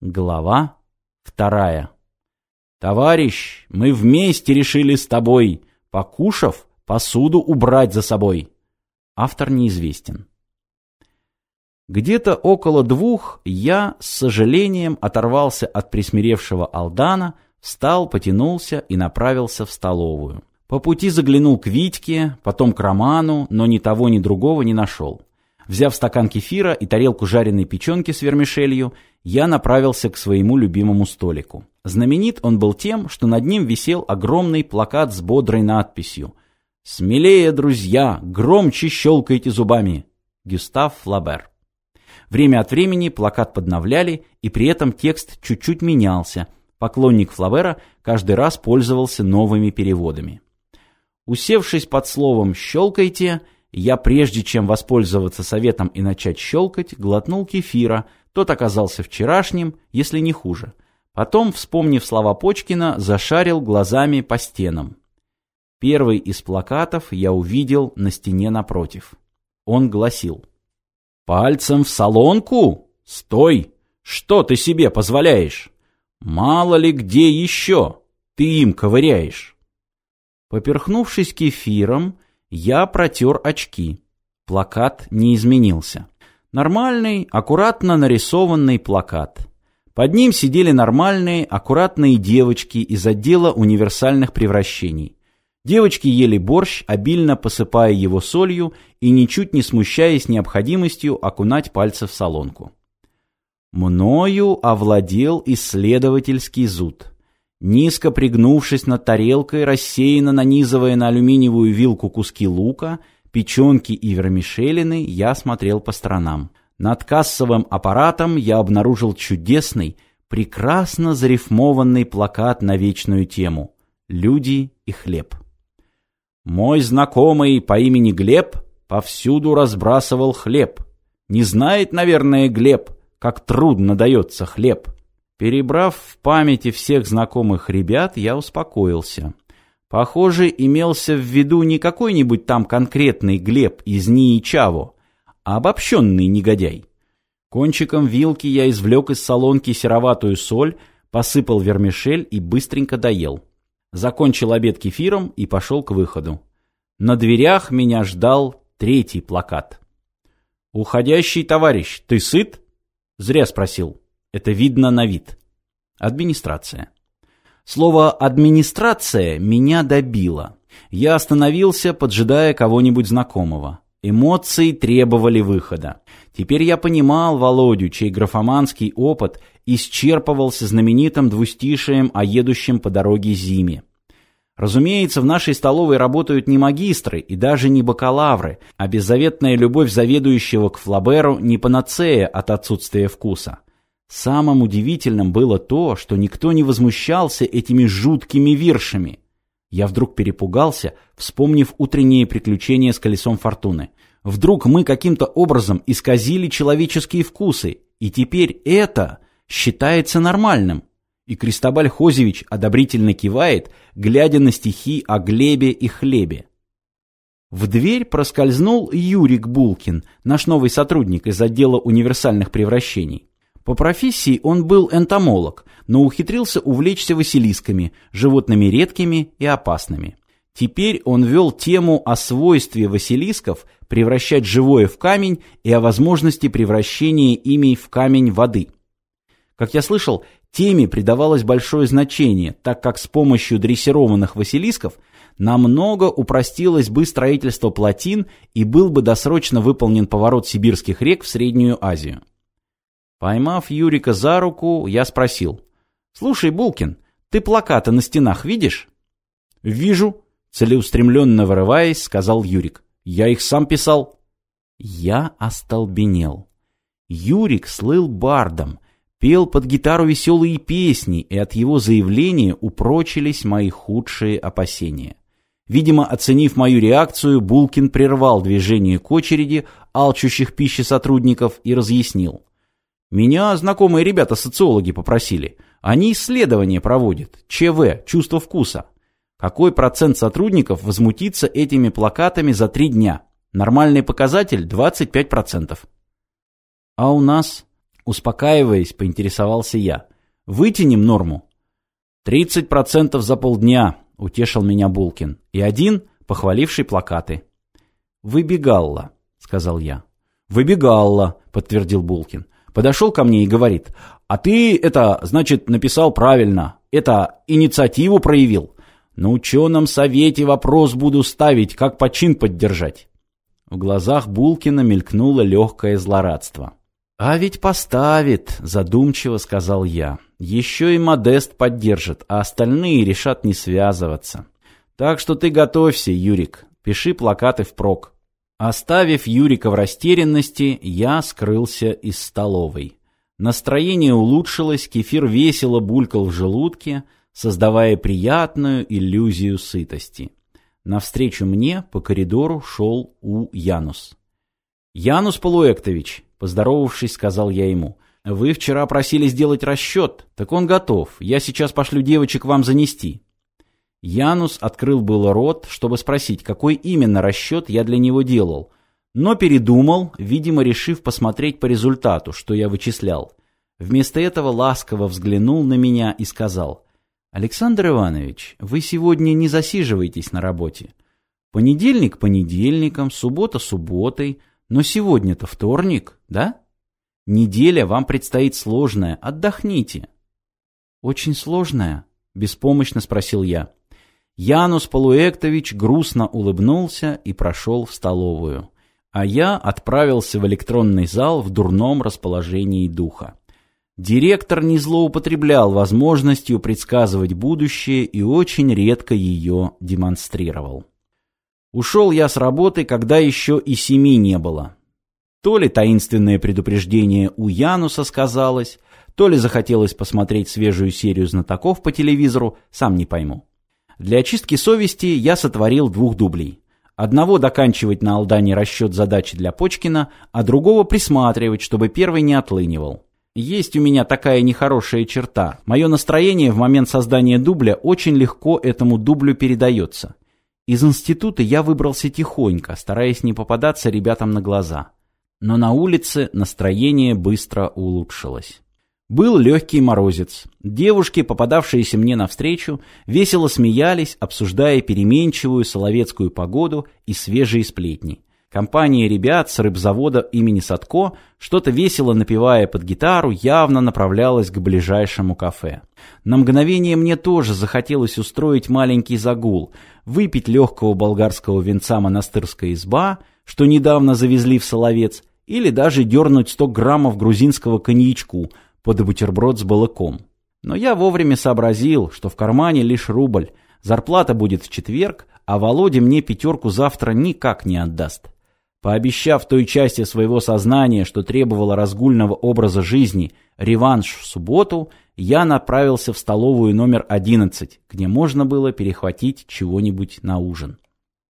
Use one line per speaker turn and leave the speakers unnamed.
Глава вторая. «Товарищ, мы вместе решили с тобой, покушав, посуду убрать за собой». Автор неизвестен. Где-то около двух я с сожалением оторвался от присмиревшего Алдана, встал, потянулся и направился в столовую. По пути заглянул к Витьке, потом к Роману, но ни того, ни другого не нашел. Взяв стакан кефира и тарелку жареной печенки с вермишелью, я направился к своему любимому столику. Знаменит он был тем, что над ним висел огромный плакат с бодрой надписью «Смелее, друзья, громче щелкайте зубами!» Гюстав Флабер. Время от времени плакат подновляли, и при этом текст чуть-чуть менялся. Поклонник Флабера каждый раз пользовался новыми переводами. Усевшись под словом «щелкайте», я, прежде чем воспользоваться советом и начать щелкать, глотнул кефира, тот оказался вчерашним, если не хуже. Потом, вспомнив слова Почкина, зашарил глазами по стенам. Первый из плакатов я увидел на стене напротив. Он гласил «Пальцем в солонку? Стой! Что ты себе позволяешь? Мало ли где еще ты им ковыряешь!» Поперхнувшись кефиром, я протер очки. Плакат не изменился. Нормальный, аккуратно нарисованный плакат. Под ним сидели нормальные, аккуратные девочки из отдела универсальных превращений. Девочки ели борщ, обильно посыпая его солью и ничуть не смущаясь необходимостью окунать пальцы в солонку. Мною овладел исследовательский зуд. Низко пригнувшись над тарелкой, рассеянно нанизывая на алюминиевую вилку куски лука, печенки и вермишелины, я смотрел по сторонам. Над кассовым аппаратом я обнаружил чудесный, прекрасно зарифмованный плакат на вечную тему «Люди и хлеб». Мой знакомый по имени Глеб повсюду разбрасывал хлеб. Не знает, наверное, Глеб, как трудно дается хлеб. Перебрав в памяти всех знакомых ребят, я успокоился. Похоже, имелся в виду не какой-нибудь там конкретный Глеб из НИИ Чаво, а обобщенный негодяй. Кончиком вилки я извлек из солонки сероватую соль, посыпал вермишель и быстренько доел. Закончил обед кефиром и пошел к выходу. На дверях меня ждал третий плакат. «Уходящий товарищ, ты сыт?» Зря спросил. Это видно на вид. Администрация. Слово «администрация» меня добило. Я остановился, поджидая кого-нибудь знакомого. Эмоции требовали выхода. Теперь я понимал Володю, чей графоманский опыт исчерпывался знаменитым двустишием о едущем по дороге зиме. Разумеется, в нашей столовой работают не магистры и даже не бакалавры, а беззаветная любовь заведующего к Флаберу не панацея от отсутствия вкуса. Самым удивительным было то, что никто не возмущался этими жуткими виршами. Я вдруг перепугался, вспомнив утренние приключения с колесом фортуны. Вдруг мы каким-то образом исказили человеческие вкусы, и теперь это считается нормальным. И Кристобаль Хозевич одобрительно кивает, глядя на стихи о Глебе и хлебе. В дверь проскользнул Юрик Булкин, наш новый сотрудник из отдела универсальных превращений. По профессии он был энтомолог, но ухитрился увлечься василисками, животными редкими и опасными. Теперь он вел тему о свойстве василисков превращать живое в камень и о возможности превращения ими в камень воды. Как я слышал, теме придавалось большое значение, так как с помощью дрессированных василисков намного упростилось бы строительство плотин и был бы досрочно выполнен поворот сибирских рек в Среднюю Азию. Поймав Юрика за руку, я спросил. «Слушай, Булкин, ты плакаты на стенах видишь?» «Вижу», — целеустремленно вырываясь, сказал Юрик. «Я их сам писал». Я остолбенел. Юрик слыл бардом, пел под гитару веселые песни, и от его заявления упрочились мои худшие опасения. Видимо, оценив мою реакцию, Булкин прервал движение к очереди алчущих пищи сотрудников и разъяснил. Меня знакомые ребята-социологи попросили. Они исследования проводят. ЧВ, чувство вкуса. Какой процент сотрудников возмутится этими плакатами за три дня? Нормальный показатель 25%. А у нас? Успокаиваясь, поинтересовался я. «Вытянем норму?» «Тридцать процентов за полдня», — утешил меня Булкин. «И один, похваливший плакаты». «Выбегалла», — сказал я. «Выбегалла», — подтвердил Булкин. Подошел ко мне и говорит, «А ты это, значит, написал правильно, это инициативу проявил. На ученом совете вопрос буду ставить, как почин поддержать». В глазах Булкина мелькнуло легкое злорадство. «А ведь поставит», — задумчиво сказал я. «Еще и Модест поддержит, а остальные решат не связываться. Так что ты готовься, Юрик, пиши плакаты впрок». Оставив Юрика в растерянности, я скрылся из столовой. Настроение улучшилось, кефир весело булькал в желудке, создавая приятную иллюзию сытости. Навстречу мне по коридору шел У Янус. «Янус Полуэктович», — поздоровавшись, сказал я ему, — «вы вчера просили сделать расчет, так он готов, я сейчас пошлю девочек вам занести». Янус открыл было рот, чтобы спросить, какой именно расчет я для него делал, но передумал, видимо, решив посмотреть по результату, что я вычислял. Вместо этого ласково взглянул на меня и сказал — Александр Иванович, вы сегодня не засиживаетесь на работе. Понедельник понедельником, суббота субботой, но сегодня-то вторник, да? Неделя вам предстоит сложная, отдохните. Очень сложная? Беспомощно спросил я. Янус Полуэктович грустно улыбнулся и прошел в столовую, а я отправился в электронный зал в дурном расположении духа. Директор не злоупотреблял возможностью предсказывать будущее и очень редко ее демонстрировал. Ушел я с работы, когда еще и семи не было. То ли таинственное предупреждение у Януса сказалось, то ли захотелось посмотреть свежую серию знатоков по телевизору, сам не пойму. Для очистки совести я сотворил двух дублей. Одного доканчивать на Алдане расчет задачи для Почкина, а другого присматривать, чтобы первый не отлынивал. Есть у меня такая нехорошая черта. Мое настроение в момент создания дубля очень легко этому дублю передается. Из института я выбрался тихонько, стараясь не попадаться ребятам на глаза. Но на улице настроение быстро улучшилось. Был легкий морозец. Девушки, попадавшиеся мне навстречу, весело смеялись, обсуждая переменчивую соловецкую погоду и свежие сплетни. Компания ребят с рыбзавода имени Садко, что-то весело напевая под гитару, явно направлялась к ближайшему кафе. На мгновение мне тоже захотелось устроить маленький загул, выпить легкого болгарского венца монастырская изба, что недавно завезли в Соловец, или даже дернуть 100 граммов грузинского коньячку под бутерброд с балыком. Но я вовремя сообразил, что в кармане лишь рубль, зарплата будет в четверг, а Володя мне пятерку завтра никак не отдаст. Пообещав той части своего сознания, что требовало разгульного образа жизни, реванш в субботу, я направился в столовую номер 11, где можно было перехватить чего-нибудь на ужин.